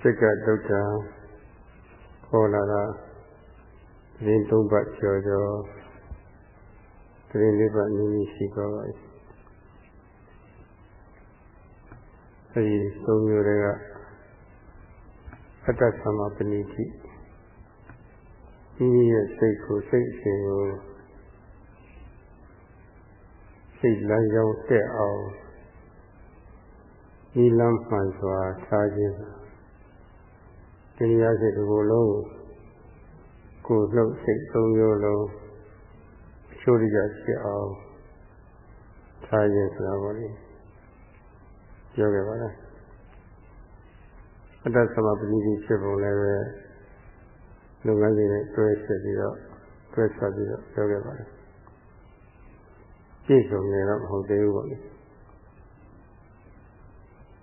စိတ်ကဒုက္ခခေါ်လာတာရင်းသုံးပတ်ကျော်ကျော်တရင်လေးပတ်နည်းနည်းရှိသွားပါပြီအဲဒီသုံးမျိုးတွေကအတ္တသမပဏိတိဒီရဲ့စိတ်ကိုစိတ်အစဉ်ကိုစိတ်လမ်းကြောင်းတက်အောင်ဒီလမ်းမှန်စွာထားခြင်း တရားစိတ်ဒီလိုလုံးကိုလှုပ်စိတ်သုံးမျိုးလုံးချိုးရကြဖြစ်အောင်ထားခြင်းဆိုတာပေါ့လေပြောခဲ့ပါလားအတ္တသမပဏိတိဖြစ်ပုံလည်းပဲလုပ်ငန်းတွေနဲ့တွဲဆက်ပြီးတော့တွဲဆက်ပြီးတော့ပြောခဲ့ပါတယ်ပြည့်စုံနေတော့မဟုတ်သေးဘူးပေါ့လေ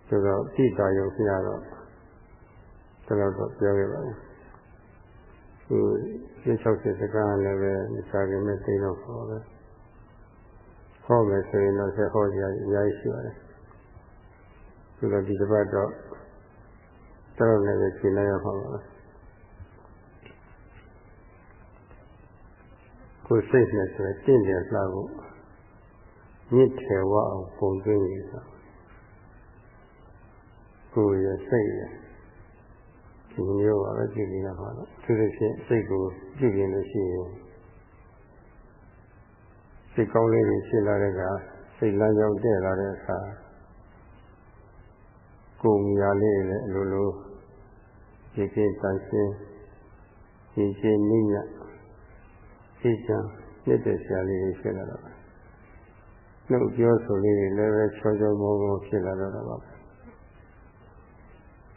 ဆိုတော့ပြည့်တာရုံပြရတော့ ဒါတော့ပြောခဲ့ပါတယ်သူပြည့်60စကားလည်းပဲမစားခင်မဲ့သိတော့ဟောပဲဟောမယ်ဆိုရင်တော့ဆက်ဟောကြရအများကြီးရှိပါတယ်ဆိုတော့ဒီတစ်ပတ်တော့တော်လည်းပဲရှင်းလိုက်ရပါပါကိုယ်စိတ်နဲ့ဆိုရင်တင့်တယ်လှဖို့မြင့်ထေဝအောင်ပုံသွင်းနေဆိုကိုယ်ရဲ့စိတ်ရဲ့ ဒီမျိုးပါပဲကြည့်နေတာပါတော့သူတို့ချင်းစိတ်ကိုကြည့်ရင်လို့ရှိရင်စိတ်ကောင်းလေးတွေဖြစ်လာတဲ့ကစိတ်လမ်းကြောင်းတက်လာတဲ့အခါကိုယ်မြာလေးလည်းအလိုလိုဒီကိစ္စရှင်းဒီချင်းနိညာသိချာနှစ်တဲ့ဆရာလေးတွေဖြစ်လာတော့နှုတ်ပြောဆိုလေးတွေလည်းပဲချောချောမောမောဖြစ်လာတော့ပါ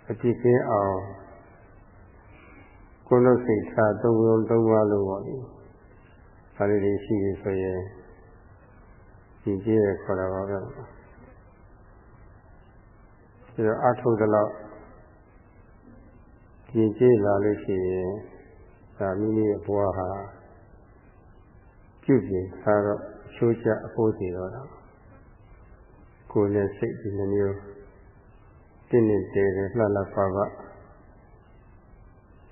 အတိကင်းအောင် ကိုယ်လုံးစိတ်ထားသုံးလုံးသုံးပါလို့ပါလေဒါလေးတွေရှိပြီဆိုရင်ဒီကြည့်ရခေါ်တာပါပဲဒီတော့အထုသလောက်ကြည်ကြည်လာလို့ရှိရင်ဒါမိမိရဲ့ဘဝဟာပြုပြင်ထားတော့ချိုးချအဖို့စီတော့တာကိုယ်နဲ့စိတ်ဒီလိုမျိုးတင်းနေတယ်လှလှပါပါ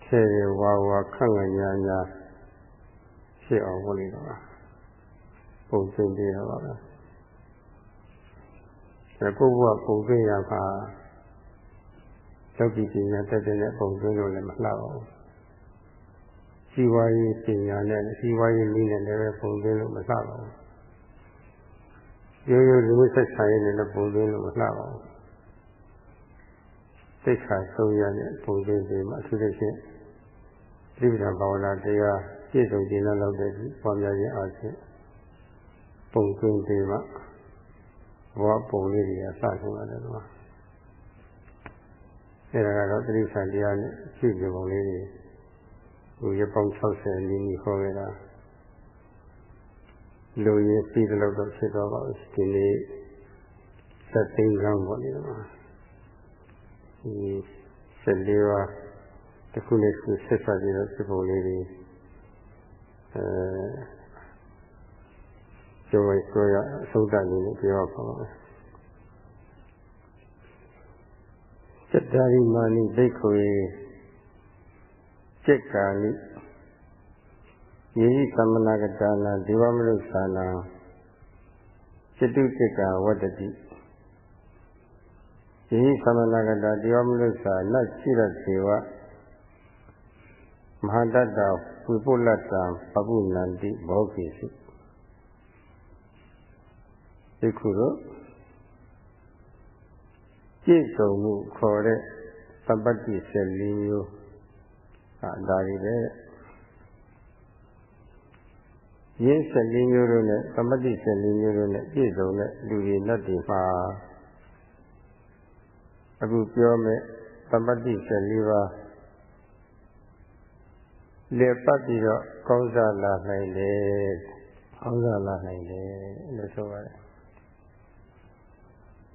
ထဲရဝါဝါခန့်ခန့်ညာညာဖြစ်အောင်ဝင်နေတော့ပုံစံပြရပါမယ်အဲကိုဘုရားပုံစံရပါယောဂီပညာတက်တဲ့ပုံစံလို့လည်းမလှပါဘူးစီဝါရေးပညာနဲ့စီဝါရေးနည်းနဲ့လည်းပုံစံလို့မလှပါဘူးရိုးရိုးလူမှုဆက်ဆံရေးနဲ့လည်းပုံစံလို့မလှပါဘူးသိက္ခာဆုံးရတဲ့ပုံစံတွေမှာအထူးသဖြင့်သ တိပဋ္ဌာန်ဘာဝနာတရားပြည့်စုံခြင်းလောက်တဲ့ပွားများခြင်းအားဖြင့်ပုံစံတွေမှာဘောပုံလေးတွေကစဆုံးရတယ်ကွာအဲဒါကတော့တိစ္ဆာန်တရားနဲ့ရှိကြပုံလေးတွေဟိုရပောင်း60နီးနီးခေါ်ခဲ့တာလူရည်ပြီးတဲ့လောက်တော့ဖြစ်တော့ပါဘူးဒီနေ့သတ်သိမ်းကောင်းပေါ့လေကွာဒီ14ပါး တစ်ခုနဲ့တစ်ခုဆက်ဆက်ပြီးတော့ဖြစ်ပုံလေးတွေအဲကျော်ကျော်ရအဆုံးသတ်နေလို့ပြောပါပါစတ္တာရိမာနိဒိဋ္ဌိစိတ်ကာလိယေဟိသမနာကတာနာဒေဝမနုဿာနာစိတုစိတ်ကာဝတ္တတိယေဟိသမနာကတာဒေဝမနုဿာနတ်ရှိရစေဝ မဟာတတ္တဝိပုလတ္တံပပုနန္တိဘောဂိစုဒီခုတော့ပြည့်စုံမှုခေါ်တဲ့သပ္ပတ္တိ14မျိုးအာဒါတွေပဲရင်း14မျိုးတို့နဲ့သမတ္တိ14မျိုးတို့နဲ့ပြည့်စုံတဲ့လူတွေလက်တွေမှာအခုပြောမဲ့သမတ္တိ14ပါး လေပတ်ပြီးတော့ကောင်းစားလာနိုင်တယ်ကောင်းစားလာနိုင်တယ်လို့ဆိုပါတယ်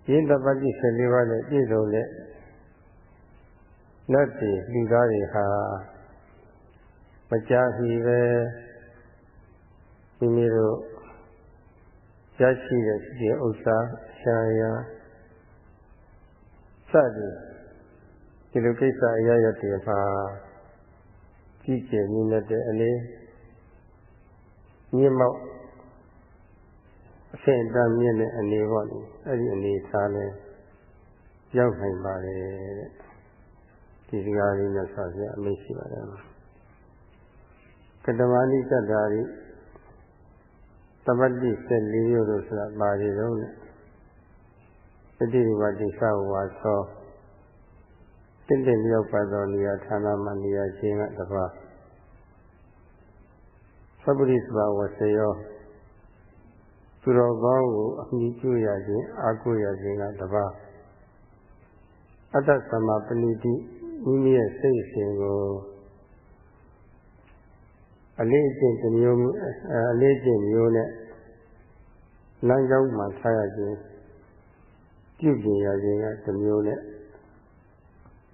ရင်းတပတ်တိ14ပါးနဲ့ပြည့်စုံတဲ့နတ်တွေလူသားတွေဟာမကြာခီပဲမိမိတို့ရရှိတဲ့ဒီဥစ္စာရှားရစသည်ဒီလိုကိစ္စအရရတဲ့မှာ ကြီးကျယ်မြင့်တဲ့အနေမြင့်မောက်အဆင့်အတန်းမြင့်တဲ့အနေပေါ့လေအဲ့ဒီအနေထားလဲရောက်နိုင်ပါတယ်တဲ့ဒီစကားလေးနဲ့ဆောက်ရအမိတ်ရှိပါတယ်ကတမဏိတ္တာရိတပတ္တိ14မျိုးလို့ဆိုတာပါရီတော့နဲ့ပฏิဝတိသဝါသော တင့်တယ်လျောက်ပါသောနေရာဌာနမှာနေရာချင်းကတပါးသဗ္ဗရိသဘာဝစေယောသူတော်ကောင်းကိုအမိပြုရခြင်းအာကိုရခြင်းကတပါးအတ္တသမပဏိတိမိမိရဲ့စိတ်ရှင်ကိုအလေးအကျင့်တစ်မျိုးအလေးအကျင့်မျိုးနဲ့လမ်းကြောင်းမှာထားရခြင်းပြုပြင်ရခြင်းကတစ်မျိုးနဲ့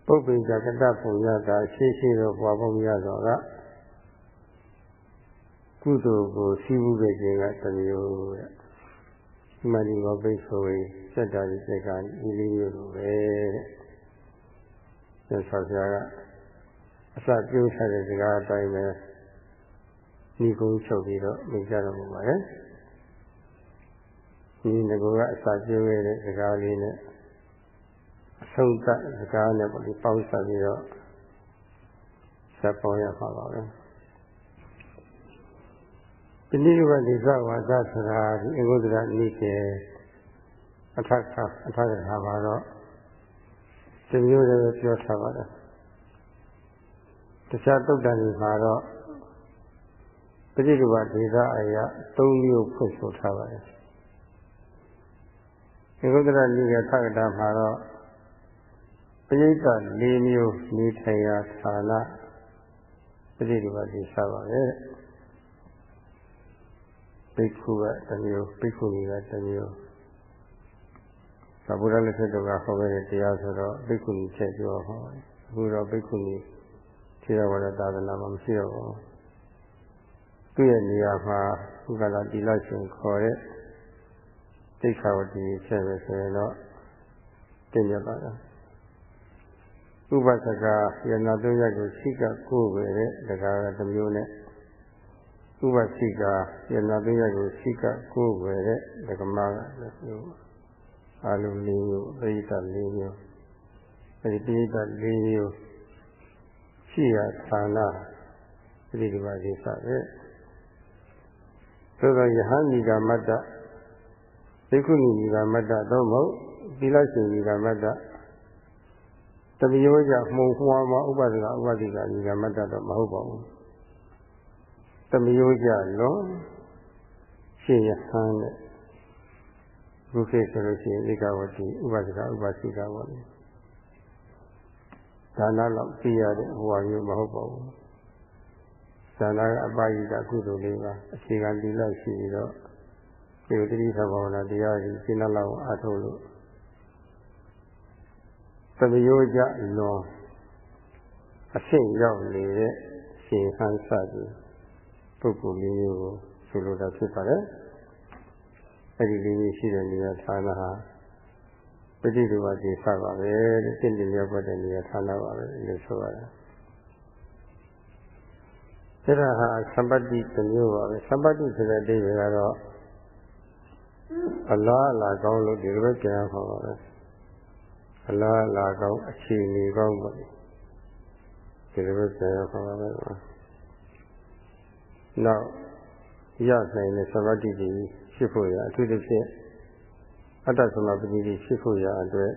ပုပ္ပိကကတပုံရတာရှင်းရှင်းတော့ဘွားပုံရတော့ကကုသိုလ်ကိုစီးပူးခဲ့ခြင်းကတစ်မျိုးတဲ့ဒီမှာဒီဘောပိတ်ဆိုရင်စက်တာဒီစက်ကဒီလေးမျိုးလိုပဲတဲ့ဆက်ဆောက်ကအစပြုထားတဲ့စကားအတိုင်းပဲဒီကုန်းချုပ်ပြီးတော့မိကြတော့မှာပါရဲ့ဒီငကောကအစပြုခဲ့တဲ့စကားလေးနဲ့အ ဆုံးသတ်စကားနဲ့ပေါ့ဒီပေါင်းစပ်ပြီးတော့စပ်ပေါ်ရပါပါပဲဒီနိဗ္ဗာန်ဒီသဝါဒဆိုတာဒီအဂုဒ္ဒရာနိကေအထက်ကအထက်ကပါတော့ဒီမျိုးလည်းပြောထားပါတယ်တခြားတုတ်တန်တွေမှာတော့ပฏิကဘာဒေသအရာ၃မျိုးဖွင့်ဆိုထားပါတယ်ဒီကုသရနိကေထကတာမှာတော့ ပရိသတ်၄မျိုးနေထိုင်ရာဌာနပฏิကဘာဒေသပါပဲဘိက္ခုကတစ်မျိုးဘိက္ခုနီကတစ်မျိုးသဗ္ဗုဒ္ဓလက်ထက်ကဟောခဲ့တဲ့တရားဆိုတော့ဘိက္ခုနီချက်ပြောဟောအခုတော့ဘိက္ခုနီထေရဝါဒသာသနာမှာမရှိတော့ဘူးသူ့ရဲ့နေရာမှာဥက္ကလာတိလရှင်ခေါ်တဲ့တိခါဝတိချက်ပဲဆိုရင်တော့တင်ရပါလား ဥပဒကယနာသုံးရပ်ကိုရှိကကိုယ်ပဲတဲ့ဒါကတစ်မျိုးနဲ့ဥပသိကယနာသုံးရပ်ကိုရှိကကိုယ်ပဲတဲ့ဒကမကလည်းမျိုးအာလုံလေးမျိုးပရိသတ်လေးမျိုးအဲဒီပရိသတ်လေးမျိုးရှိရဌာနဒီဒီပါကိစ္စပဲသို့သောယဟန်ဒီကမတ္တဒိက္ခုနီဒီကမတ္တသို့မဟုတ်သီလရှင်ဒီကမတ္တ တမယောကြမှုံမှွားမှာဥပဒကဥပဒိကဒီကမတ္တတော့မဟုတ်ပါဘူးတမယောကြလွန်ရှင်ယဟန်တဲ့ဘုခေဆိုလို့ရှိရင်ဧကဝတိဥပဒကဥပသိကပေါ့လေဒါနလောက်သိရတဲ့ဟောမျိုးမဟုတ်ပါဘူးဒါနကအပါယိကကုသိုလ်လေးပါအခြေခံဒီလောက်ရှိပြီးတော့ဒီတိတိသဘောနာတရားကြီးရှင်းလောက်အားထုတ်လို့ သမယောကြလွန်အဆင့်ရောက်နေတဲ့ရှင်ဟန်စသည်ပုဂ္ဂိုလ်လေးမျိုးကိုဆိုလိုတာဖြစ်ပါတယ်အဲ့ဒီလေးမျိုးရှိတဲ့နေရာဌာနဟာပฏิဒုဝတိစပါပဲတဲ့တင့်တယ်ရောက်တဲ့နေရာဌာနပါပဲလို့ဆိုရတယ်အဲ့ဒါဟာသဗ္ဗတိတစ်မျိုးပါပဲသဗ္ဗတိဆိုတဲ့အဓိပ္ပာယ်ကတော့အလားအလာကောင်းလို့ဒီလိုပဲကြံရမှာပါပဲ အလားအလာကောင်းအခြေအနေကောင်းပေါ့ဒီလိုပဲဆရာခေါ်ပါမယ်နောက်ရနိုင်တဲ့သမာဓိကြီးဖြစ်ဖို့ရအထူးသဖြင့်အတ္တသမာဓိကြီးဖြစ်ဖို့ရအတွက်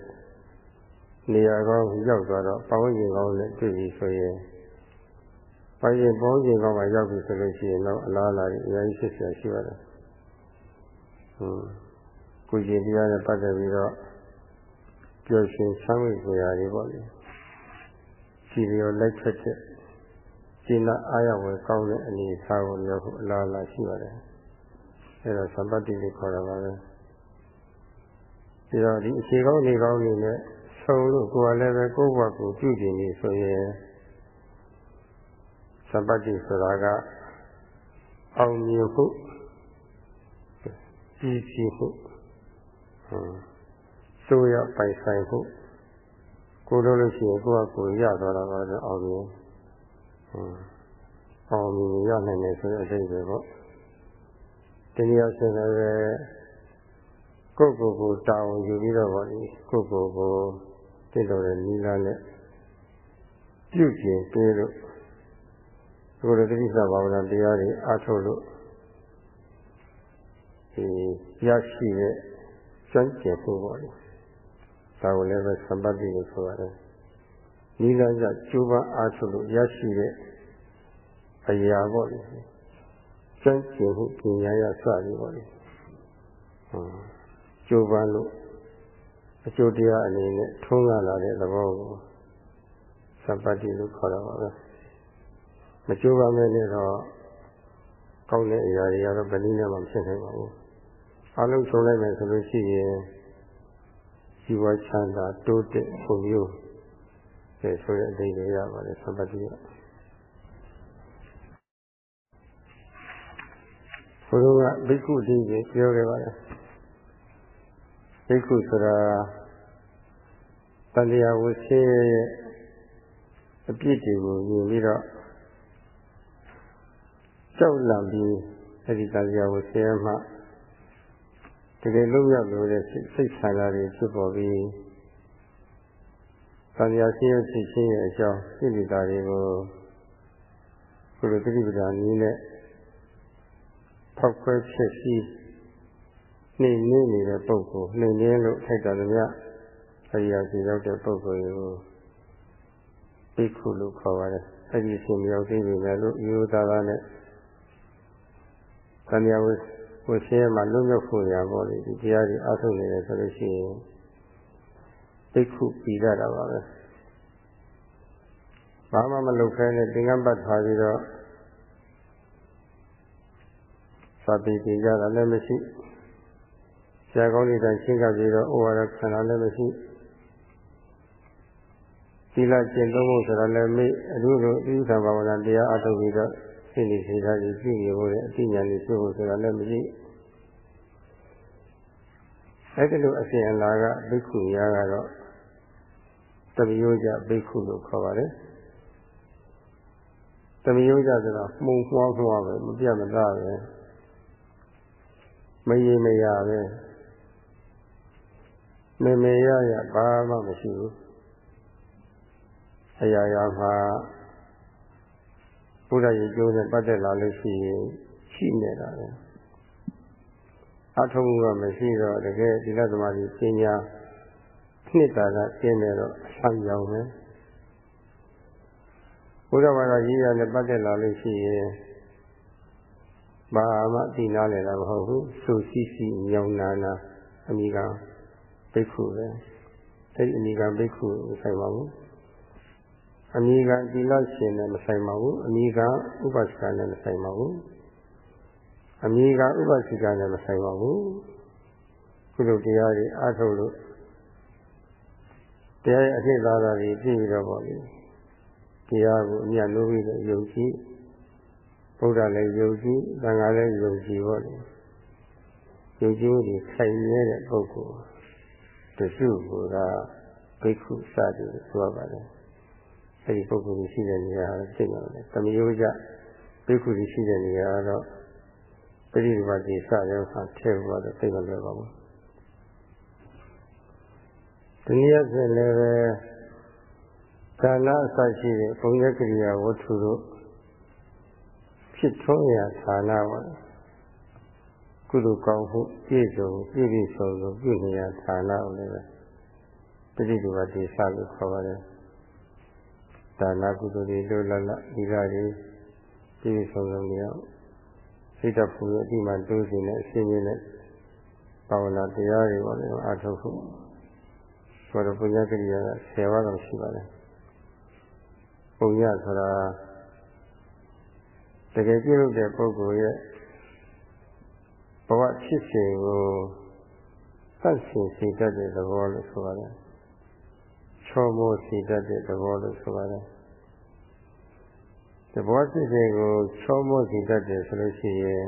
နေရာကောင်းရောက်သွားတော့ပဝိဉ္ဇဉ်ကောင်းနဲ့တွေ့ပြီဆိုရင်ပဝိဉ္ဇဉ်ပဝိဉ္ဇဉ်ကောင်းမှာရောက်ပြီဆိုလို့ရှိရင်တော့အလားအလာကြီးအများကြီးဖြစ်ဆရာရှိပါတယ်။ဟုတ်ကိုကြီးတရားနဲ့ပတ်သက်ပြီးတော့ ပျော်ရွှင်ဆန်းဝေကြရာတွေပေါ့လေ။စီရောလိုက်ဖက်တဲ့ကျင့်အားရဝယ်ကောင်းတဲ့အနေအထားကိုရောက်ဖို့အလားအလာရှိပါတယ်။အဲဒါသံပတ္တိကိုခေါ်တာပါပဲ။ဒီတော့ဒီအခြေကောင်းနေကောင်းနေနဲ့ဆုံးလို့ကိုယ်ကလည်းပဲကိုယ့်ဘဝကိုပြုကျင်နေဆိုရင်သံပတ္တိဆိုတာကအောင်မြင်ဖို့ကြီးကြီးဖို့ ဆိုရပိုင်ဆိုင်ဖို့ကိုလို့လို့ရှိရင်ကိုကကိုရသွားတာပါလေအောင်မြင်အောင်မြင်ရနိုင်တယ်ဆိုတဲ့အဓိပ္ပာယ်ပေါ့တနည်းအားဖြင့်လည်းကိုယ့်ကိုယ်ကိုတောင်းယူပြီးတော့ဗောလေကိုယ့်ကိုယ်ကိုတည်တော်တဲ့နိလနဲ့ပြုကျင်ပေးလို့ကိုယ်ရဲ့တိစ္ဆာဘာဝနာတရားတွေအားထုတ်လို့ဒီရရှိတဲ့ကျွမ်းကျင်ဖို့ပေါ့လေ ဒါကိုလည်းပဲသံပတ်တိလို့ဆိုရတယ်နိလကကျိုးပန်းအားထုတ်လို့ရရှိတဲ့အရာပေါ့လေကျွမ်းကျင်မှုပညာရစသည်ပေါ့လေဟုတ်ကြိုးပမ်းလို့အကျိုးတရားအနေနဲ့ထုံးလာတဲ့သဘောကိုသဗ္ဗတိလို့ခေါ်တာပါပဲမကြိုးပမ်းမဲ့နဲ့တော့ကောင်းတဲ့အရာတွေကတော့ဘယ်နည်းနဲ့မှမဖြစ်နိုင်ပါဘူးအလုံးစုံလိုက်မယ်ဆိုလို့ရှိရင် ជីវချမ်းသာတိုးတက်ပုံမျိုးအဲဆိုတဲ့အဓိပ္ပာယ်ရပါတယ်သဗ္ဗတိကဘုရားကဘိက္ခုအဓိပ္ပာယ်ပြောခဲ့ပါတယ်ဘိက္ခုဆိုတာတန်တရားဝဆင်းရဲ့အပြစ်တွေကိုမြင်ပြီးတော့ကြောက်လန့်ပြီးအဲ့ဒီတန်တရားဝဆင်းမှ တကယ်လုံးရလို့တဲ့စိတ်ဆန္ဒတွေဖြစ်ပေါ်ပြီးတန်တရားဆင်းရဲဖြစ်ခြင်းရဲ့အကြောင်းစိတ္တာတွေကိုဘုလိုတိပ္ပဒါနည်းနဲ့ဖောက်ခွဲဖြစ်ပြီးနှိမ့်နှင်းနေတဲ့ပုဂ္ဂိုလ်နှိမ့်နှင်းလို့ထိုက်တာမြတ်အရိယာစီရောက်တဲ့ပုဂ္ဂိုလ်ကိုဘိက္ခုလို့ခေါ်ပါတယ်အဲ့ဒီရှင်မြောက်သိပြီလေလို့ယူသားသားနဲ့ကံရဝိ ဝဆင်းမှာလွတ်မြောက်ဖို့ရပါလေဒီတရားကြီးအထုတ်နေတယ်ဆိုလို့ရှိရင်ဘိက္ခုပြီးရတာပါပဲဘာမှမလုပ်ခဲနဲ့သင်္ကန်းပတ်ထားပြီးတော့စာပေကြကြတာလည်းမရှိဆရာကောင်းလေးတိုင်းရှင်းကပ်ပြီးတော့ဩဝါဒခံတာလည်းမရှိသီလကျင့်သုံးဖို့ဆိုတာလည်းမေ့အလိုလိုအဥ္စာဘာဝနာတရားအထုတ်ပြီးတော့ စိတ်နေစေတာကြီးပြည့်ရဖို့အသိဉာဏ်ကြီးရှိဖို့ဆိုတာလည်းမရှိအဲ့ဒီလိုအစဉ်အလာကဘိက္ခုရာကတော့တမယောကြဘိက္ခုလို့ခေါ်ပါတယ်တမယောကြဆိုတာမှုံမှွားမှွားပဲမပြတ်မသားပဲမရေမရပဲမေမေရရဘာမှမရှိဘူးအရာရာမှာ ဘုရားရဲ့ကျိုးနဲ့ပတ်သက်လာလို့ရှိရင်ရှိနေတာပဲအထုံးကမရှိတော့တကယ်ဒီလသမားကြီးပညာနှစ်တာကကျင်းနေတော့အဆံကြောင်ပဲဘုရားဘာသာကြီးရနဲ့ပတ်သက်လာလို့ရှိရင်ဘာမှသိနာလေတာမဟုတ်ဘူးစူစီစီညောင်နာနာအမိကဘိက္ခုပဲအဲ့ဒီအမိကဘိက္ခုမဆိုင်ပါဘူး အမိကသီလရှင်နဲ့မဆိုင်ပါဘူးအမိကဥပစကနဲ့မဆိုင်ပါဘူးအမိကဥပစိကနဲ့မဆိုင်ပါဘူးကုလိုတရားတွေအားထုတ်လို့တရားရဲ့အဖြစ်သာသာတွေသိပြီးတော့ပေါ့လေတရားကိုအမြတ်လို့ပြီးတော့ယုံကြည်ဘုရားလည်းယုံကြည်သံဃာလည်းယုံကြည်ပေါ့လေယုံကြည်မှုတွေခိုင်မြဲတဲ့ပုဂ္ဂိုလ်တစုကဘိက္ခုစသည်ဆိုရပါတယ် အဲဒီပုဂ္ဂိုလ်ကြီးရှိတဲ့နေရာသိနေတယ်တမယိုးကြဘိက္ခုကြီးရှိတဲ့နေရာတော့ပရိဒီပါတိစရောဟာထဲဖို့တော့သိမလွယ်ပါဘူးဒီနည်းဖြင့်လည်းပဲကာလအစရှိတဲ့ဘုံရကရိယာဝတ္ထုတို့ဖြစ်ထွန်းရာဌာနပါကုသိုလ်ကောင်းမှုပြည့်စုံပြည့်ပြည့်စုံစုံပြုနေရဌာနကိုလည်းတတိတူပါတိစလို့ခေါ်ပါတယ် ဒါနာကုသိုလ်တွေလိုလလဒီကတွေပြည့်ပြည့်စုံစုံနေအောင်စိတ်တဖူရဲ့အတိမှတိုးစင်တဲ့အစဉ်ရင်းနဲ့ဘာဝနာတရားတွေပေါ့လေအထုတ်ဖို့ဆိုတော့ပုညကရိယာက10ပါးတော့ရှိပါတယ်ပုညဆိုတာတကယ်ပြုလုပ်တဲ့ပုဂ္ဂိုလ်ရဲ့ဘဝဖြစ်စဉ်ကိုသတ်ရှင်စေတတ်တဲ့သဘောလို့ဆိုပါတယ်။ ချောမိုးစေတတ်တဲ့သဘောလို့ဆိုပါတယ်။ဒီဘဝဖြစ်စဉ်ကိုချောမိုးစေတတ်တယ်ဆိုလို့ရှိရင်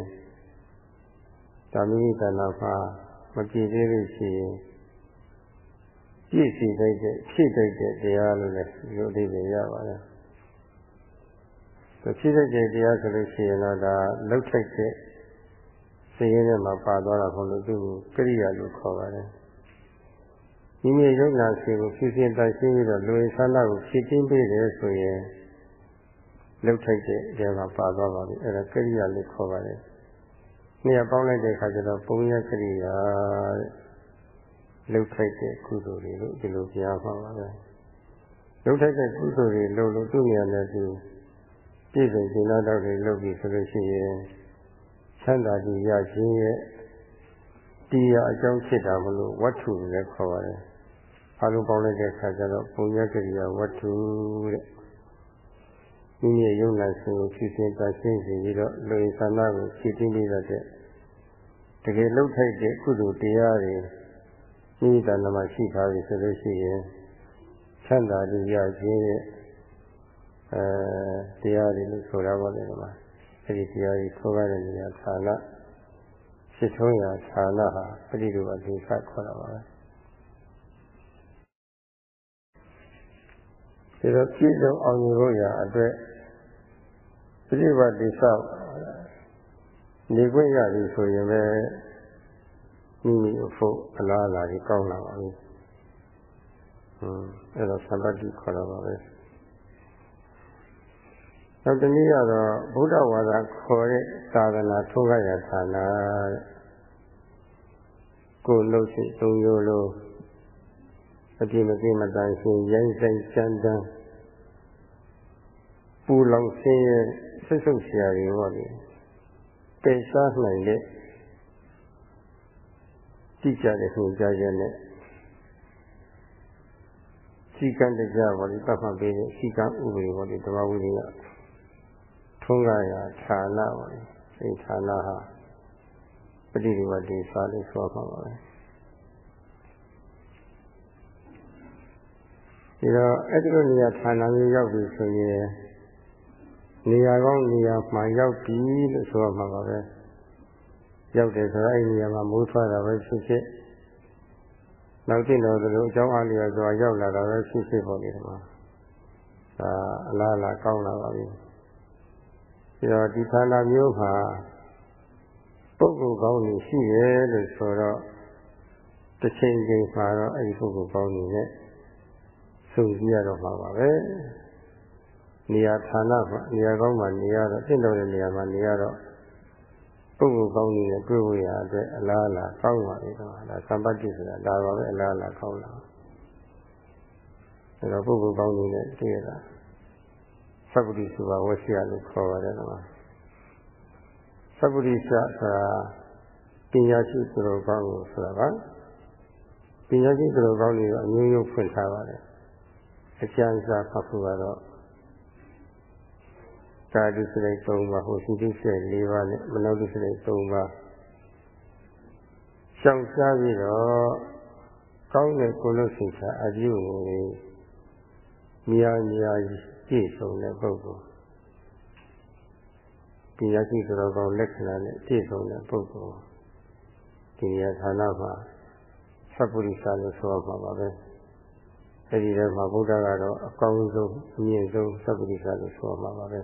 ဓမ္မိတဏ္ဍာမှာမကြည့်သေးလို့ရှိရင်ပြည့်စုံတဲ့ဖြည့်တဲ့တရားလို့လည်းဒီလိုအဓိပ္ပာယ်ရပါတယ်။ဖြည့်တဲ့တရားဆိုလို့ရှိရင်တော့ဒါလှုပ်ထိုက်တဲ့စိတ်ရင်းထဲမှာပါသွားတာဟုတ်လို့သူ့ကိုကရိယာလို့ခေါ်ပါတယ်။ မိမိရုပ်နာစီကိုဖြည့်စင်တိုင်ရှင်းပြီးတော့လူရင်းဆန္ဒကိုဖြည့်တင်းပေးတယ်ဆိုရင်လှုပ်ထိုက်တဲ့အထဲမှာပါသွားပါပြီ။အဲဒါကရိယာလို့ခေါ်ပါတယ်။နေရာပေါင်းလိုက်တဲ့အခါကျတော့ပုံရကရိယာတဲ့လှုပ်ထိုက်တဲ့ကုသိုလ်တွေလို့ဒီလိုကြားပါပါပဲလှုပ်ထိုက်တဲ့ကုသိုလ်တွေလို့လို့သူ့နေရာနဲ့သူပြည့်စုံကျင့်တော်တွေလုပ်ပြီးဆိုလို့ရှိရင်ချမ်းသာကြရခြင်းရဲ့တရားအကြောင်းဖြစ်တာမလို့ဝတ္ထုလည်းခေါ်ပါတယ် အလုံးပေါင်းလိုက်တဲ့အခါကျတော့ပုံရကရိယာဝတ္ထုတဲ့မိမိရဲ့ယုံနာရှင်ကိုဖြစ်စဉ်တရှင်းစီပြီးတော့လူရင်းဆန္ဒကိုဖြည့်တင်းပြီးတော့တကယ်လှုပ်ထိုက်တဲ့ကုသိုလ်တရားတွေမိမိတဏ္ဍမှာရှိထားပြီဆိုလို့ရှိရင်ချမ်းသာကြရခြင်းရဲ့အဲတရားတွေလို့ဆိုတာပေါ့လေဒီမှာအဲဒီတရားကြီးထိုးရတဲ့နေရာဌာနစစ်ထုံးရာဌာနဟာပရိဒုအတိခခေါ်တာပါပဲ ဒီတော့ပြည့်စုံအောင်ယူလို့ရအတွက်ပရိပတ်တိဆောက်နေခွင့်ရပြီဆိုရင်ပဲမိမိအဖို့အလားအလာကြီးကောင်းလာပါပြီ။ဟွန်းအဲ့တော့သံပတ္တိခေါ်တော့ပါပဲ။နောက်တနည်းကတော့ဗုဒ္ဓဝါဒခေါ်တဲ့သာသနာထုံးခရဌာနတဲ့ကိုယ်လို့ရှိသုံးမျိုးလို့ အပြည့်မပြည့်မတန်ရှင်ရိုင်းဆိုင်စမ်းတန်းပူလောင်ဆင်းရဲဆွတ်ဆုပ်ဆရာတွေဟောတယ်ပယ်ရှားနိုင်တဲ့ကြည့်ကြတဲ့ဟိုကြားချက်နဲ့စီကံတရားပေါ်ဒီပတ်မှတ်ပေးတဲ့စီကံဥပဒေပေါ်ဒီဓမ္မဝိနည်းကထုံးကားရာဌာနပေါ်ဒီအဲဒီဌာနဟာပฏิဒီဝတိစာလို့ဆိုပါပါပဲ ဒီတော့အဲ့ဒီလိုနေရာဌာနမျိုးရောက်ပြီဆိုရင်နေရာကောင်းနေရာမှရောက်ပြီလို့ဆိုရမှာပါပဲ။ရောက်တယ်ဆိုတော့အဲ့ဒီနေရာမှာမိုးထွားတာပဲဖြစ်ဖြစ်နောက်တင်တော်သလိုအကြောင်းအားလျော်စွာရောက်လာတာပဲဖြစ်ဖြစ်ပေါ့လေဒီမှာဒါအလားအလာကောင်းလာပါပြီပြီးတော့ဒီဌာနမျိုးမှာပုဂ္ဂိုလ်ကောင်းနေရှိတယ်လို့ဆိုတော့တစ်ချိန်ချိန်မှာတော့အဲ့ဒီပုဂ္ဂိုလ်ကောင်းနေနဲ့ စုံစည်းရတော့မှာပါပဲနေရာဌာနမှာနေရာကောင်းမှာနေရတော့တင့်တော်တဲ့နေရာမှာနေရတော့ပုဂ္ဂိုလ်ကောင်းနေတဲ့တွေ့ဖို့ရအတွက်အလားအလာကောင်းပါလေတော့ဒါသံပတ္တိဆိုတာဒါပါပဲအလားအလာကောင်းလာအဲတော့ပုဂ္ဂိုလ်ကောင်းနေတဲ့တွေ့ရတာသဗ္ဗတိစုပါဝရှိယလို့ခေါ်ပါတယ်ကွာသဗ္ဗတိစဆိုတာပညာရှိသူတော်ကောင်းကိုဆိုတာကပညာရှိသူတော်ကောင်းတွေကအမျိုးမျိုးဖွင့်ထားပါတယ် အကျဉ်းစားဖတ်ဖို့ကတော့ကာတိစရိတ်၃ပါးဟိုရှိတိစရိတ်၄ပါးနဲ့မနောတိစရိတ်၃ပါးရှောင်ရှားပြီးတော့ကောင်းတဲ့ကိုယ်လို့စိတ်ချအပြုကိုမြာမြာပြည့်စုံတဲ့ပုဂ္ဂိုလ်ဒီရရှိတော်ကောင်းလက္ခဏာနဲ့ပြည့်စုံတဲ့ပုဂ္ဂိုလ်ဒီနေရာဌာနမှာသဗ္ဗုရိသလို့ဆိုရမှာပါပဲ အဲဒီထဲမှာဘုရားကတော့အကောင်းဆုံးအမြင့်ဆုံးသဗ္ဗုရိသလို့ဆိုရမှာပါပဲ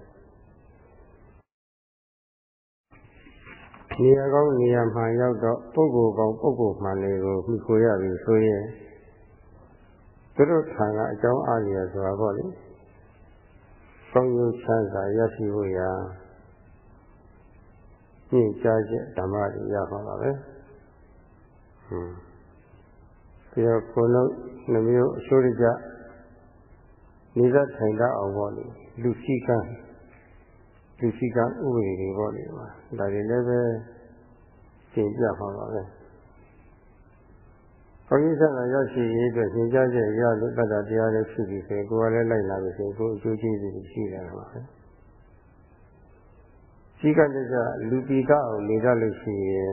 နေရာကောင်းနေရာမှရောက်တော့ပုဂ္ဂိုလ်ကောင်းပုဂ္ဂိုလ်မှန်တွေကိုမှီခိုရပြီဆိုရင်သူတို့ထံကအကြောင်းအားလျော်ဆိုတာပေါ့လေကောင်းကျိုးချမ်းသာရရှိဖို့ရာညင်ကြားချက်ဓမ္မတွေရပါပါပဲဟွန်းပြီးတော့ကိုယ်လုံး နှမျိုးအစိုးရကြနေသက်ထိုင်တတ်အောင်ပေါ့လေလူစည်းကမ်းလူရှိကဥပဒေတွေပေါ့လေမှာဒါတွေလည်းပဲသင်ပြပါပါပဲဘုန်းကြီးဆန္ဒရောက်ရှိရေးအတွက်သင်ကြားချက်ရလို့တတ်တာတရားလည်းရှိပြီဆိုရင်ကိုယ်ကလည်းလိုက်လာပြီဆိုရင်ကိုယ်အကျိုးကျေးဇူးတွေရှိတယ်ပါပဲရှိကတည်းကလူပိကအောင်နေကြလို့ရှိရင်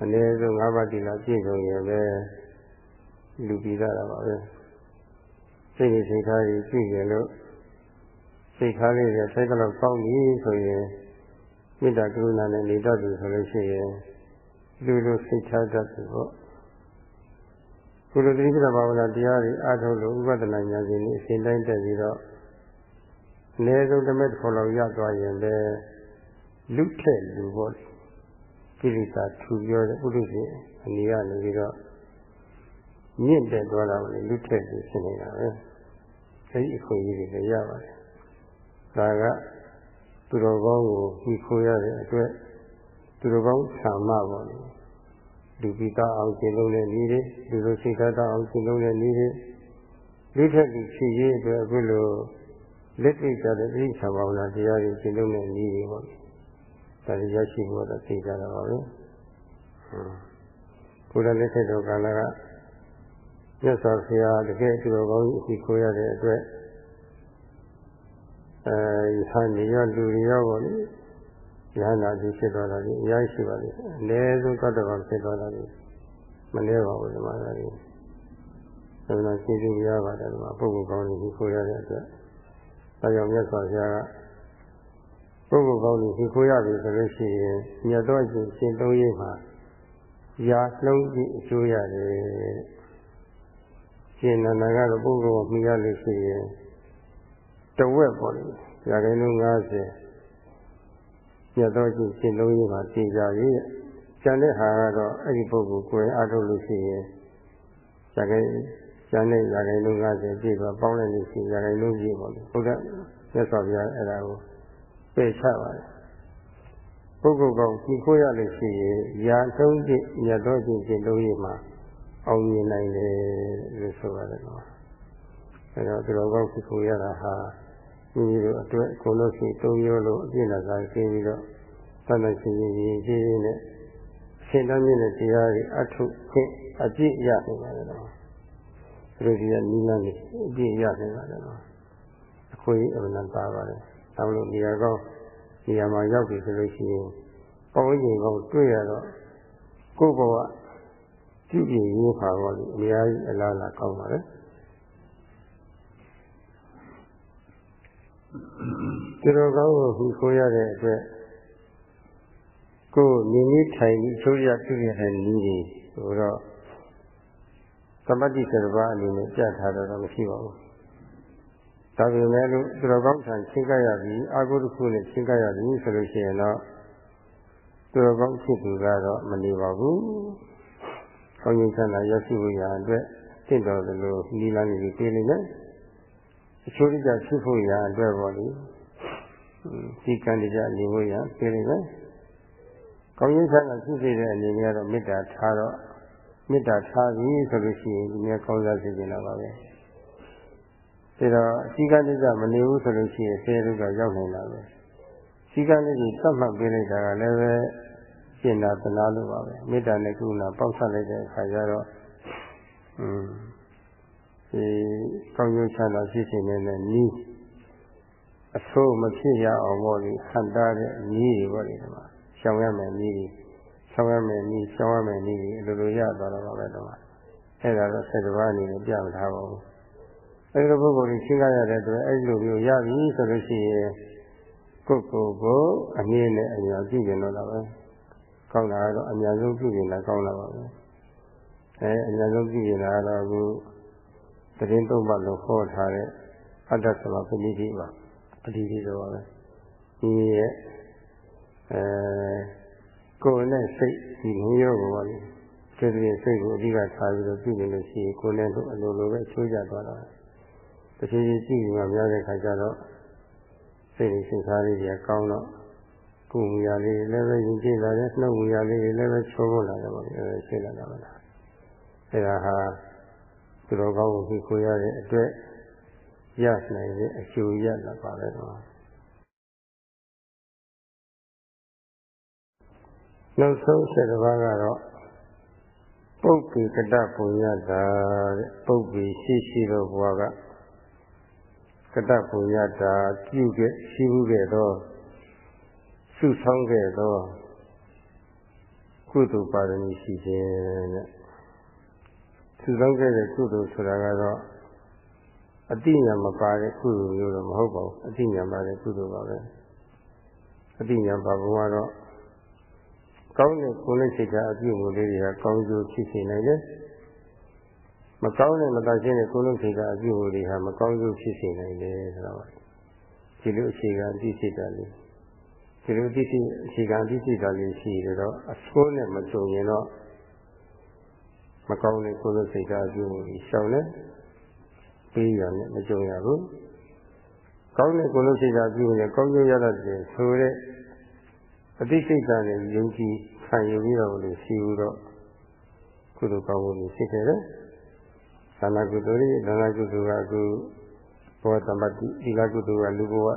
အနည်းဆုံး၅ပါးတိလာပြည့်စုံရင်ပဲ လူပိကတာပါပဲစိတ်နဲ့စိတ်ထားကြီးကြည့်ရလို့စိတ်ထားလေးတွေထိုက်ကလောက်ကောင်းပြီဆိုရင်မေတ္တာကရုဏာနဲ့နေတတ်ပြီဆိုလို့ရှိရင်လူလူစိတ်ထားတတ်ပြီပေါ့ဘကုလိုတိပ္ပဘာဝနာတရားတွေအားထုတ်လို့ဥပဒနာဉာဏ်ရှင်အစဉ်တိုင်းတက်ပြီးတော့အနည်းဆုံးတစ်မက်တစ်ခေါက်လောက်ရသွားရင်ပဲလူထက်လူပေါ့ကိလေသာထူပြောတဲ့ပုရိသေအနည်းကနေပြီးတော့ မြင့်တက်သွားတာလေလူထက်လူဖြစ်နေတာပဲအဲဒီအခွင့်အရေးတွေလည်းရပါတယ်ဒါကသူတော်ကောင်းကိုပြီးခိုးရတဲ့အတွက်သူတော်ကောင်းဆာမပေါ့လေလူပိသားအောင်ကျင့်လုံးတဲ့နည်းတွေလူလိုစိတ်ဓာတ်အောင်ကျင့်လုံးတဲ့နည်းတွေလူထက်လူဖြစ်ရေးအတွက်အခုလိုလက်တွေ့ကြတဲ့အိဋ္ဌာဘာဝနာတရားတွေကျင့်လုံးတဲ့နည်းတွေပေါ့ဒါတွေရရှိဖို့တော့သိကြတာပါပဲဘုရားလက်ထက်တော်ကာလက မြတ်စွာဘုရားတကယ်သူတော်ကောင်းကြီးအခိုးရတဲ့အတွက်အဲဟန်နေရလူတွေရောပေါ့လေဉာဏ်နာကြီးဖြစ်သွားတာဒီအများကြီးရှိပါလိမ့်အနည်းဆုံးတတ်တော်ဖြစ်သွားတာဒီမနည်းပါဘူးဒီမှာလည်းဒါကရှင်းရှင်းရပါတယ်ဒီမှာပုဂ္ဂိုလ်ကောင်းကြီးခိုးရတဲ့အတွက်ဒါကြောင့်မြတ်စွာဘုရားကပုဂ္ဂိုလ်ကောင်းကြီးခိုးရပြီဆိုလို့ရှိရင်မြတ်သောအရှင်ရှင်သုံးရေးမှာရာနှုံးကြည့်အကျိုးရတယ် ရှင်နန္ဒကတော့ပုဂ္ဂိုလ်ကိုမိရလို့ရှိရင်တဝက်ပေါ့လေရာခိုင်နှုန်း90မြတ်သောကျင့်ရှင်းလုံးရေးမှာသိကြပြီကျန်တဲ့ဟာကတော့အဲ့ဒီပုဂ္ဂိုလ်ကိုယ်အားထုတ်လို့ရှိရင်ရာခိုင်ကျန်တဲ့ရာခိုင်နှုန်း90ပြည့်သွားပေါင်းလိုက်လို့ရှိရင်ရာခိုင်နှုန်းပြည့်ပေါ့လေဘုရားမြတ်စွာဘုရားအဲ့ဒါကိုပယ်ချပါတယ်ပုဂ္ဂိုလ်ကောင်ကြီးခိုးရလို့ရှိရင်ရာသုံးကျင့်မြတ်သောကျင့်ရှင်းလုံးရေးမှာ အောင်မြင်နိုင်တယ်လို့ဆိုရတယ်ကွာအဲတော့ဒီလိုကောင်းကြီးခိုးရတာဟာမိမိတို့အတွက်ကိုလို့ရှိသုံးမျိုးလို့အပြည့်နဲ့စားကျင်းပြီးတော့သတ်နိုင်ရှင်ရင်ရင်ကြီးနဲ့အရှင်တမ်းမြင့်တဲ့တရားတွေအထုခွင့်အပြည့်ရနေပါတယ်တော့ဒီလိုကြီးကနိလန်းကြီးအပြည့်ရနေပါတယ်တော့အခွင့်အမှန်ပါပါတယ်တောင်းလို့နေရာကောင်းနေရာမှာရောက်ပြီဆိုလို့ရှိရင်ပေါင်းရင်ကောင်းတွေ့ရတော့ကိုယ့်ဘဝ ကြည့်ကြည့်ရေးပါတော့အများကြီးအလားလာကောင်းပါလေသူတော်ကောင်းကိုဟူခိုးရတဲ့အတွက်ကိုယ်နေနေထိုင်ပြီးချိုးရပြုရတဲ့နည်းတွေဆိုတော့သမတိစရပါအနေနဲ့ကြားထားတော့မရှိပါဘူး။ဒါပေမဲ့လို့သူတော်ကောင်းဆန်ချင်းကပ်ရပြီးအာဟုတခုနဲ့ချင်းကပ်ရပြီးဆိုလို့ရှိရင်တော့သူတော်ကောင်းဖြစ်သူကတော့မနေပါဘူး။ ကောင်းကျိုးချမ်းသာရရှိဖို့ရာအတွက်တင့်တော်တယ်လို့နီလာနေပြီးပြေးနေတယ်။အချိုးကြဖြစ်ဖို့ရာအတွက်ပေါ့လေ။ဒီကံကြနေဖို့ရာပြေးနေတယ်။ကောင်းကျိုးချမ်းသာဖြစ်စေတဲ့အနေနဲ့ကတော့မေတ္တာထားတော့မေတ္တာထားပြီးဆိုလို့ရှိရင်ဒီနေ့ကောင်းစားစေချင်တာပါပဲ။ဒါတော့အစည်းကနိစ္စမနေဘူးဆိုလို့ရှိရင်ဆဲရုပ်ကရောက်နေတာပဲ။စည်းကနိစ္စသတ်မှတ်ပေးလိုက်တာကလည်းပဲ ရှင်းတာသနာလို့ပါပဲ။မေတ္တာနဲ့ကရုဏာပေါက်ဆက်လိုက်တဲ့အခါကျတော့อืมဒီကောင်းကျိုးချမ်းသာဖြစ်ခြင်းနဲ့နီးအဆိုးမဖြစ်ရအောင်ပေါ့လေဟန်တာတဲ့နီးတွေပေါ့လေဒီမှာရှောင်ရမယ်နီးတွေရှောင်ရမယ်နီးရှောင်ရမယ်နီးတွေအလိုလိုရသွားတော့ပါပဲတော့အဲ့ဒါတော့ဆက်တစ်ပါးအနေနဲ့ပြမထားပါဘူးအဲဒီလိုပုဂ္ဂိုလ်ကြီးရှင်းကားရတဲ့အတွက်အဲဒီလိုမျိုးရပြီဆိုလို့ရှိရင်ကိုယ်ကိုယ်ကိုအမြင်နဲ့အများကြည့်ကြတော့တာပဲ ကောင်းတာကတော့အများဆုံးကြည့်ရင်လည်းကောင်းလာပါပဲအဲအများဆုံးကြည့်ရင်လည်းတော့အခုတရင်သုံးပါလို့ခေါ်ထားတဲ့အတ္တသမပဏိတိပါပဋိတိဆိုပါပဲဒီရဲ့အဲကိုယ်နဲ့စိတ်ဒီမျိုးကိုပါလေစိတ်ရဲ့စိတ်ကိုအဓိကထားပြီးတော့ကြည့်နေလို့ရှိရင်ကိုယ်နဲ့တို့အလိုလိုပဲချိုးကြသွားတာတဖြည်းဖြည်းကြည့်ပြီးမှများတဲ့ခါကျတော့စိတ်နဲ့စိတ်ထားလေးကြီးကောင်းတော့ ကိုယ်မူရလေးလည်းပဲရင်ကြည့်လာတယ်နှုတ်မူရလေးလည်းပဲချိုးဖို့လာတယ်ပေါ့လေအဲရှိလာတာပါလားအဲဒါဟာသူတော်ကောင်းကိုကိုရတဲ့အတွက်ရနိုင်တဲ့အကျိုးရလာပါပဲတော့နောက်ဆုံးဆက်တစ်ပါးကတော့ပုပ္ပိကတပုညတာတဲ့ပုပ္ပိရှိရှိသောဘဝကကတပုညတာပြုခဲ့ရှိမှုခဲ့သော စုဆောင်းခဲ့သောကုသိုလ်ပါရမီရှိခြင်းတဲ့စုဆောင်းခဲ့တဲ့ကုသိုလ်ဆိုတာကတော့အတိညာမပါတဲ့ကုသိုလ်မျိုးတော့မဟုတ်ပါဘူးအတိညာပါတဲ့ကုသိုလ်ပါပဲအတိညာပါဘုံကတော့ကောင်းတဲ့ကိုယ်နဲ့စိတ်ဓာတ်အပြုအမူလေးတွေကကောင်းကျိုးဖြစ်စေနိုင်တယ်မကောင်းတဲ့မတတ်ခြင်းတဲ့ကိုယ်လုံးစိတ်ကအပြုအမူတွေဟာမကောင်းကျိုးဖြစ်စေနိုင်တယ်ဆိုတော့ဒီလိုအခြေခံအသိစိတ်ဓာတ်လေး ဒီလိုအသိစိတ်အခြေခံအသိစိတ်ဓာတ်လေးရှိရတော့အဆိုးနဲ့မကြုံရင်တော့မကောင်းတဲ့ကိုယ်လုံးစိတ်ဓာတ်အပြုအမူတွေရှောင်တယ်ပေးရနဲ့မကြုံရဘူးကောင်းတဲ့ကိုယ်လုံးစိတ်ဓာတ်ပြုရင်ကောင်းကျိုးရတတ်တယ်ဆိုတဲ့အသိစိတ်ဓာတ်နဲ့ယုံကြည်ခံယူပြီးတော့လို့ရှိဘူးတော့ကုသိုလ်ကောင်းမှုတွေဖြစ်ခဲ့တယ်။သာနာကုသိုလ်တွေဒါနာကုသိုလ်ကအခုဘောသမတိသီလကုသိုလ်ကလူဘဝ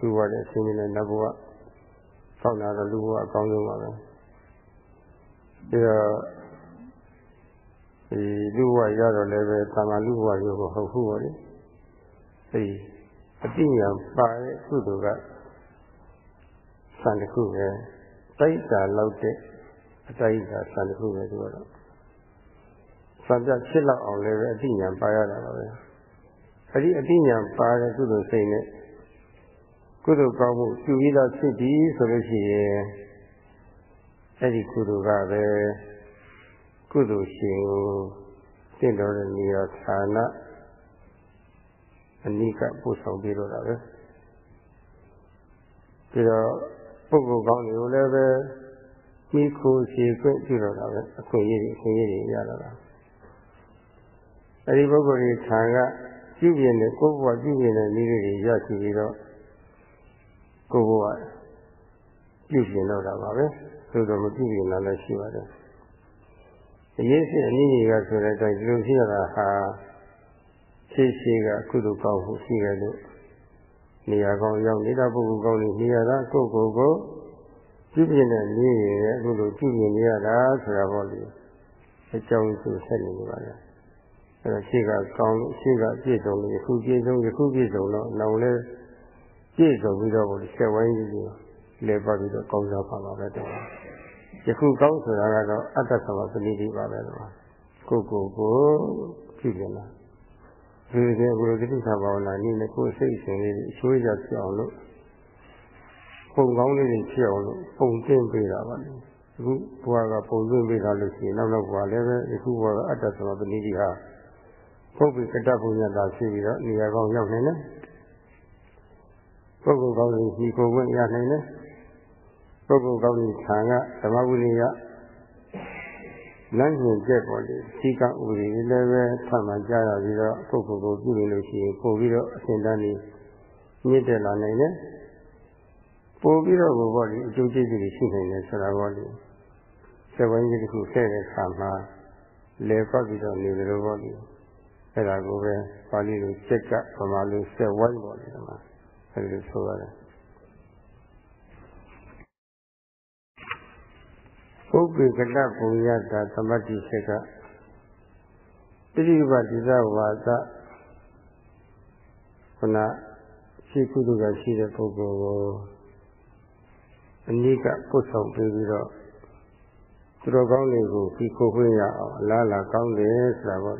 လူဘဝနဲ့အရှင်နဲ့နတ်ဘဝ ဆောက်လာတော့လူဘဝအကောင်းဆုံးပါပဲ။ပြီးတော့ဒီလူဘဝရတော့လည်းပဲသာမာလူဘဝမျိုးကိုဟုတ်ဘူးပေါ့လေ။အဲဒီအတိညာပါတဲ့ကုသိုလ်ကဆန်တစ်ခုပဲတိုက်တာလောက်တဲ့အတိုက်တာဆန်တစ်ခုပဲသူကတော့ဆံပြဖြစ်လောက်အောင်လည်းပဲအတိညာပါရတာပါပဲအဲဒီအတိညာပါတဲ့ကုသိုလ်စိတ်နဲ့ ကုသိုလ်ကောင်းမှုပြုပြီးသားဖြစ်ပြီဆိုလို့ရှိရင်အဲဒီကုသိုလ်ကပဲကုသိုလ်ရှင်ကိုတင့်တော်တဲ့နေရာဌာနအနိကပို့ဆောင်ပြီးတော့တာပဲပြီးတော့ပုဂ္ဂိုလ်ကောင်းတွေကိုလည်းပဲမိခိုးရှိခွင့်ပြုတော့တာပဲအခွင့်အရေးတွေအခွင့်အရေးတွေရတော့တာအဲဒီပုဂ္ဂိုလ်တွေခြံကပြုပြင်တဲ့ကိုယ်ဘဝပြုပြင်တဲ့နည်းတွေရရှိပြီးတော့ ကိုယ်ဘဝပြုပြင်တော့တာပါပဲသို့တော်မပြုပြင်လာလည်းရှိပါတယ်အရေးစစ်အနည်းကြီးကဆိုတဲ့အတိုင်းဒီလိုရှိရတာဟာဖြည့်ရှိကကုသိုလ်ကောင်းမှုရှိတယ်လို့နေရာကောင်းရောက်နေတာပုဂ္ဂိုလ်ကောင်းတွေနေရာကကိုယ့်ကိုယ်ကိုပြုပြင်တဲ့နည်းရယ်အခုလိုပြုပြင်နေရတာဆိုတာပေါ့လေအကြောင်းကျဆက်နေပါလားအဲတော့ရှိကကောင်းလို့ရှိကပြည့်စုံလို့ယခုပြည့်စုံယခုပြည့်စုံတော့နောက်လဲ ပြည့်စုံပြီးတော့ဘုရားဆက်ဝိုင်းကြီးကြီးလဲပတ်ပြီးတော့ကောင်းစားပါပါပဲတော့ယခုကောင်းဆိုတာကတော့အတ္တသမပဏိတိပါပဲတော့ကိုကိုကိုပြုပြင်လာဒီလိုကဘုရားတိဋ္ဌာဘာဝနာနည်းနဲ့ကိုယ်စိတ်ရှင်လေးအချိုးရဖြစ်အောင်လို့ပုံကောင်းလေးတွေဖြစ်အောင်လို့ပုံသိမ့်ပေးတာပါလေအခုဘုရားကပုံသိမ့်ပေးတာလို့ရှိရင်နောက်နောက်ဘုရားလည်းပဲအခုဘုရားကအတ္တသမပဏိတိဟာပုဂ္ဂိုလ်ကတ္တပုညတာရှိပြီးတော့နေရာကောင်းရောက်နေတယ် ပုဂ္ဂိုလ်ကောင်းကြီးဒီကိုယ်ဝင်ရနိုင်တယ်ပုဂ္ဂိုလ်ကောင်းကြီးခံကဓမ္မဝိနည်းလမ်းညွှန်ချက်ပေါ်လေစီကဥပဒေလည်းပဲထပ်မှကြားရပြီးတော့ပုဂ္ဂိုလ်ကိုပြုနေလို့ရှိရင်ပို့ပြီးတော့အစဉ်တန်းကြီးမြင့်တက်လာနိုင်တယ်ပို့ပြီးတော့ဘောပေါ့လေအကျိုးကျေးဇူးတွေရှိနိုင်တယ်ဆိုတာပေါ့လေစက်ဝိုင်းကြီးတစ်ခုဆဲတဲ့ခါမှာလဲပတ်ပြီးတော့နေတယ်လို့ပေါ့လေအဲ့ဒါကိုပဲပါဠိလိုစက်ကဗမာလိုစက်ဝိုင်းပေါ့လေဒီမှာ အဲ့လိုဆိုရတယ်ပုပ္ပေကတပုံရတာသမတ္တိစက်ကတိရိပတိသဝါဒခုနရှိကုသကရှိတဲ့ပုဂ္ဂိုလ်ကိုအနိကပုတ်ဆောင်ပြီးပြီးတော့သူတော်ကောင်းတွေကိုပြီးခိုးခွင့်ရအောင်အလားလာကောင်းတယ်ဆိုတာပေါ့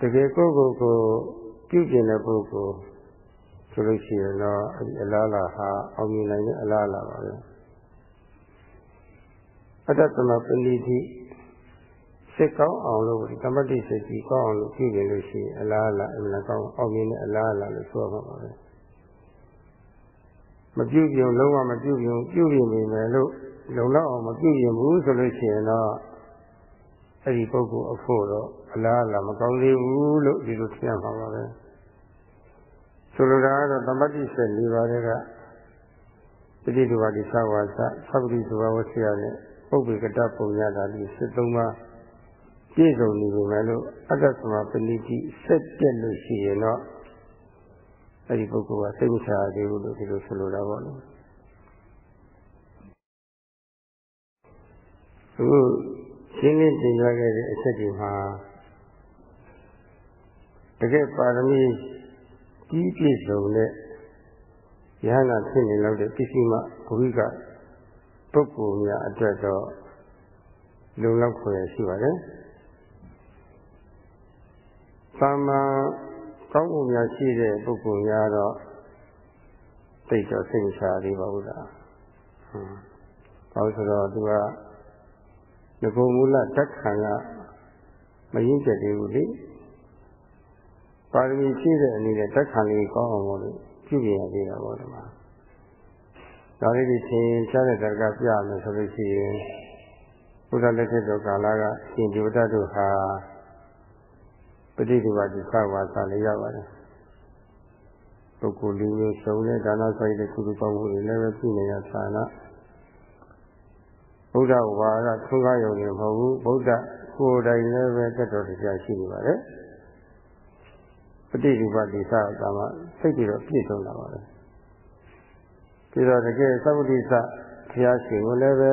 တကယ်ကိုယ့်ကိုယ်ကို ပြုကျင်တဲ့ပုဂ္ဂိုလ်ဆိုလို့ရှိရင်တော့အလားလာဟာအောင်မြင်နိုင်တဲ့အလားလာပါပဲအတ္တသမပဏိတိစိတ်ကောင်းအောင်လို့တမတိစိတ်ကြီးကောင်းအောင်လို့ပြုကျင်လို့ရှိရင်အလားလာအမှန်ကောင်းအောင်မြင်တဲ့အလားလာလို့ဆိုရမှာပါပဲမပြုပြုံလုံးဝမပြုပြုံပြုပြင်နေမယ်လို့လုံလောက်အောင်မပြုပြင်ဘူးဆိုလို့ရှိရင်တော့အဲ့ဒီပုဂ္ဂိုလ်အဖို့တော့ အလားအလာမကောင်းသေးဘူးလို့ဒီလိုသိရမှာပါပဲဆိုလိုတာကတော့သမတိဆက်၄ပါးတွေကပဋိဒုဝတိသဝါသသဗ္ဗတိသဝဝစီရနဲ့ပုပ္ပေကတပုံညတာဒီ73ပါးပြည့်စုံနေပြီမယ်လို့အတ္တသမပဏိတိဆက်ပြက်လို့ရှိရင်တော့အဲ့ဒီပုဂ္ဂိုလ်ကစိတ်မချသေးဘူးလို့ဒီလိုဆိုလိုတာပေါ့နော်အခုရှင်းလင်းတင်ပြခဲ့တဲ့အချက်ဒီမှာ တကယ်ပါရမီကြီးပြည့်စုံတဲ့ယဟနာဖြစ်နေလို့တဲ့ပစ္စည်းမဘုရိကပုဂ္ဂိုလ်များအတွက်တော့လုံလောက်ခွင့်ရှိပါတယ်။သာမန်ကောင်းမှုများရှိတဲ့ပုဂ္ဂိုလ်များတော့သိတော့စိတ်ချသေးပါဘူးလား။ဟွန်း။ဘာလို့ဆိုတော့သူကငကုမူလဓာတ်ခံကမရင်းကျက်သေးဘူးလေ ပါရမီရှိတဲ့အနေနဲ့တက်ခံလေးကောင်းအောင်လို့ပြုပြင်ရသေးတာပေါ့ဒီမှာဒါလေးဒီသင်ရှားတဲ့တရကပြမယ်ဆိုလို့ရှိရင်ဘုရားလက်ထက်တော်ကာလကရှင်ဒီဝတ္တတို့ဟာပฏิဒီဝတိသဝါစာလေးရပါတယ်ပုဂ္ဂိုလ်လူမျိုးစုံတဲ့ဒါနဆိုင်တဲ့ကုသိုလ်ကောင်းမှုတွေလည်းပဲပြုနေရဌာနဘုရားဝါဒသုံးကားယုံနေမဟုတ်ဘူးဗုဒ္ဓကိုယ်တိုင်လည်းပဲတက်တော်တရားရှိနေပါတယ် ပฏิဒီဝတိသသာမစိတ်တွေတော့ပြည့်စုံလာပါတယ်ပြီးတော့တကယ်သဗ္ဗတိသဘုရားရှင်ကိုလည်းပဲ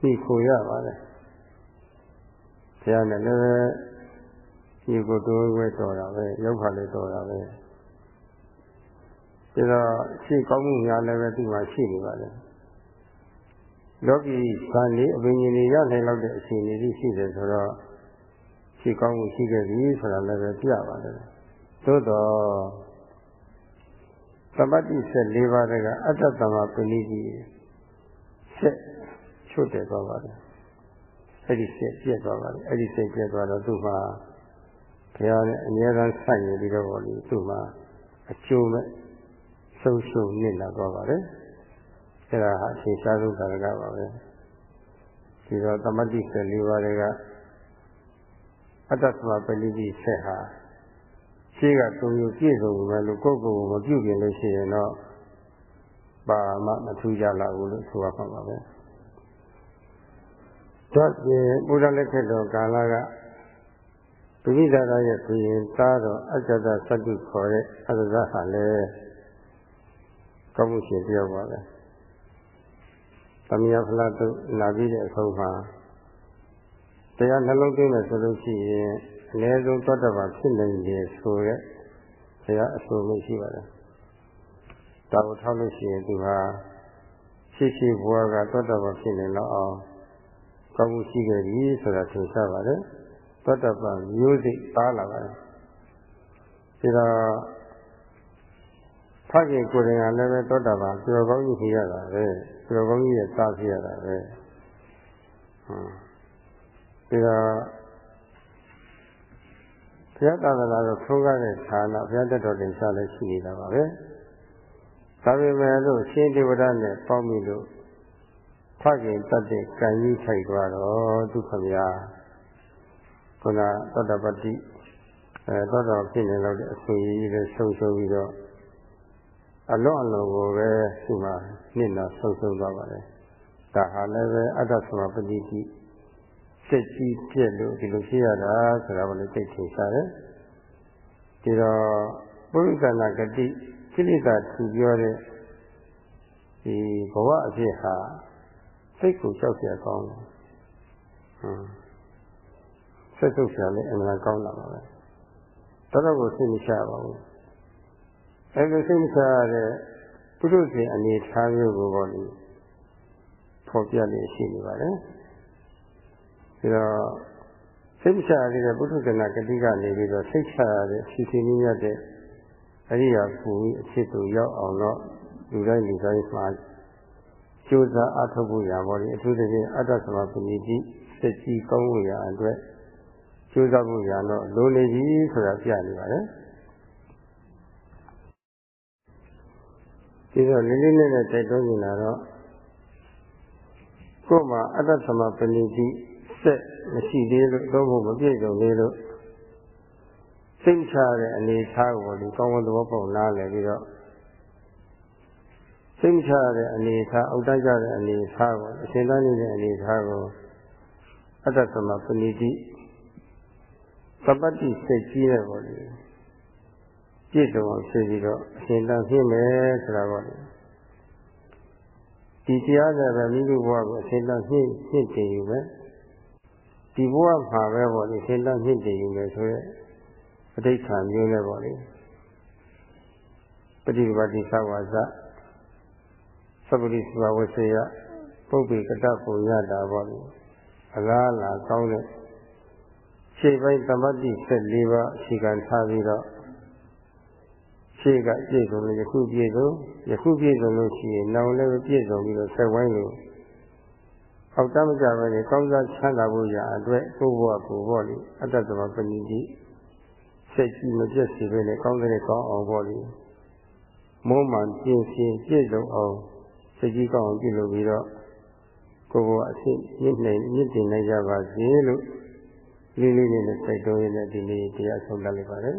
ပြီးခိုရပါတယ်ဘုရားနဲ့လည်းပဲဒီကိုတိုးဝဲတော်တာပဲရောက်ခါလေးတော်တာပဲဒါတော့ရှိကောင်းမှုများလည်းပဲဒီမှာရှိနေပါတယ်လောကီဇာနေအပင်ကြီးတွေရနိုင်လောက်တဲ့အခြေအနေကြီးရှိတယ်ဆိုတော့ ရှိကောင်းမှုရှိခဲ့ပြီဆိုတာလည်းပဲပြပါတယ်သို့တော့သမတိဆက်၄ပါးကအတ္တသမပဏိတိဆက်ချွတ်တယ်သွားပါတယ်အဲ့ဒီဆက်ပြက်သွားပါတယ်အဲ့ဒီဆက်ပြက်သွားတော့သူ့မှာဘုရားနဲ့အမြဲတမ်းဆိုင်နေပြီးတော့ဗောလေသူ့မှာအကျိုးမဲ့ဆုံးရှုံးနစ်လာသွားပါတယ်အဲ့ဒါဟာအရှင်ရှားဆုံးကာရကပါပဲဒီတော့သမတိဆက်၄ပါးတွေက အတ္တသမပဏိတိဆက်ဟာရှိကသုံးမျိုးပြည့်စုံမယ်လို့ကိုယ့်ကိုယ်ကိုမပြုပြင်လို့ရှိရင်တော့ပါမမထူးကြလာဘူးလို့ဆိုရမှာပါပဲတော့ဒီဘုရားလက်ထက်တော်ကာလကဒုတိယသာရဲ့ဆိုရင်သားတော်အကြတသတ္တုခေါ်တဲ့အရဇဟာလည်းကောင်းမှုရှင်တယောက်ပါပဲသမယဖလားတို့လာပြီးတဲ့အဆုံးမှာ တရားနှလုံးသွင်းမယ်ဆိုလို့ရှိရင်အနည်းဆုံးသောတပန်ဖြစ်နိုင်တယ်ဆိုရဲတရားအဆိုမရှိပါဘူး။ဒါကိုထောက်လို့ရှိရင်သူဟာရှိရှိဘဝကသောတပန်ဖြစ်နေတော့အောင်ကောင်းမှုရှိခဲ့ပြီဆိုတာသင်ရှားပါတယ်။သောတပန်မျိုးစိတ်ပါလာပါတယ်။ဒါတော့ဖခင်ကိုယ်တိုင်ကလည်းပဲသောတာပန်ကျော်ကောင်းကြီးဖြစ်ရတာပဲ။ကျော်ကောင်းကြီးရဲ့သားဖြစ်ရတာပဲ။ဟုတ် ဒါတော့ဘုရားသာသနာတော်ထိုးကားတဲ့ဌာနဘုရားတက်တော်တင်စားလည်းရှိနေတာပါပဲဒါပေမဲ့လို့ရှင်ဒေဝဒနဲ့ပေါင်းပြီးလို့ဖခင်တတ်တဲ့ကံကြီးထိုက်သွားတော့ဒုက္ခဗျာခုနသောတပတိအဲသောတော်ဖြစ်နေလို့အဆွေကြီးလည်းဆုံးရှုံးပြီးတော့အလွန်အလွန်ကိုပဲဒီမှာနှစ်နာဆုံးရှုံးသွားပါတယ်ဒါဟာလည်းပဲအတ္တသမပတိတိ စိတ်ကြီးပြက်လို့ဒီလိုဖြစ်ရတာဆိုတာကိုလည်းသိထင်ရှားတယ်ဒီတော့ပုရိသနာဂတိကိလေသာထူပြောတဲ့ဒီဘဝအဖြစ်ဟာစိတ်ကိုကြောက်ရကောင်းတယ်ဟမ်စိတ်ဆုပ်ရှာလည်းအမှန်ကောင်းလာပါပဲတော်တော်ကိုစိတ်မချပါဘူးအဲဒီစိတ်မချရတဲ့ပုရုษင်အနေထားမျိုးကိုပေါ့လေဖော်ပြနေရှိနေပါတယ် ဒါတော့စိတ်ချရတဲ့ပုထုဇဏဂတိကနေပြီးတော့စိတ်ချရတဲ့ဖြူဖြူမြတ်တဲ့အရိယာပူအဖြစ်သူရောက်အောင်တော့လူတိုင်းလူတိုင်းမှာကြိုးစားအထောက်ဖို့ရပါလိမ့်အထူးသဖြင့်အတ္တသမပဏိတိစိတ်ကြီးကောင်းဖို့ရအတွက်ကြိုးစားဖို့ရတော့လိုနေပြီဆိုတာပြနေပါတယ်ဒီတော့လေးလေးနဲ့တိုက်တွန်းနေတာတော့ကိုယ်မှာအတ္တသမပဏိတိ စက်မရှိသေးလို့တော့မပြည့်စုံသေးလို့စိတ်ချတဲ့အနေထားကိုဒီကောင်းကောင်းသဘောပေါက်နားလည်ပြီးတော့စိတ်ချတဲ့အနေထားအောက်တိုက်ကြတဲ့အနေထားကိုအရှင်သားနေတဲ့အနေထားကိုအတ္တသမပဏိတိသပ္ပတ္တိစိတ်ကြီးတဲ့ပေါ်လေပြည့်စုံအောင်ဖြစ်ပြီးတော့အရှင်သားဖြစ်မယ်ဆိုတာပေါ့လေဒီတရားနဲ့ပဲမိမိဘဝကိုအရှင်သားဖြစ်ဖြစ်တည်ယူမယ် ဒီဘဝမှာပဲပေါ့လေရှင်သားမြင့်တည်ယူမယ်ဆိုရဲအဋ္ဌာမျိုးနဲ့ပေါ့လေပฏิဘာတိသဝါစသဗ္ဗတိသဝဝစေယပုပ္ပေကတပုံရတာပေါ့လေအလားလာကောင်းတဲ့ရှေ့ပိုင်းသမတ္တိ14ပါးအရှိခံထားပြီးတော့ရှေ့ကပြည့်စုံလို့ယခုပြည့်စုံယခုပြည့်စုံလို့ရှိရင်နောက်လည်းပြည့်စုံပြီးတော့ဆက်ဝိုင်းလို့ အောက်တမကြပဲလေကောင်းစားချမ်းသာဖို့ရာအတွက်ကိုယ်ဘဝကိုယ်ဘောလေအတ္တသမပဏိတိစိတ်ကြီးမပြတ်စေပဲလေကောင်းတဲ့ကောင်းအောင်ဘောလေမုံမှန်ပြင်းပြင်းပြည့်စုံအောင်စိတ်ကြီးကောင်းအောင်ပြုလုပ်ပြီးတော့ကိုယ်ဘဝအဖြစ်မြင့်နိုင်မြင့်တင်နိုင်ကြပါစေလို့လေးလေးနဲ့စိတ်တော်ရင်းနဲ့ဒီနေ့တရားဆုံးတတ်လိုက်ပါတယ်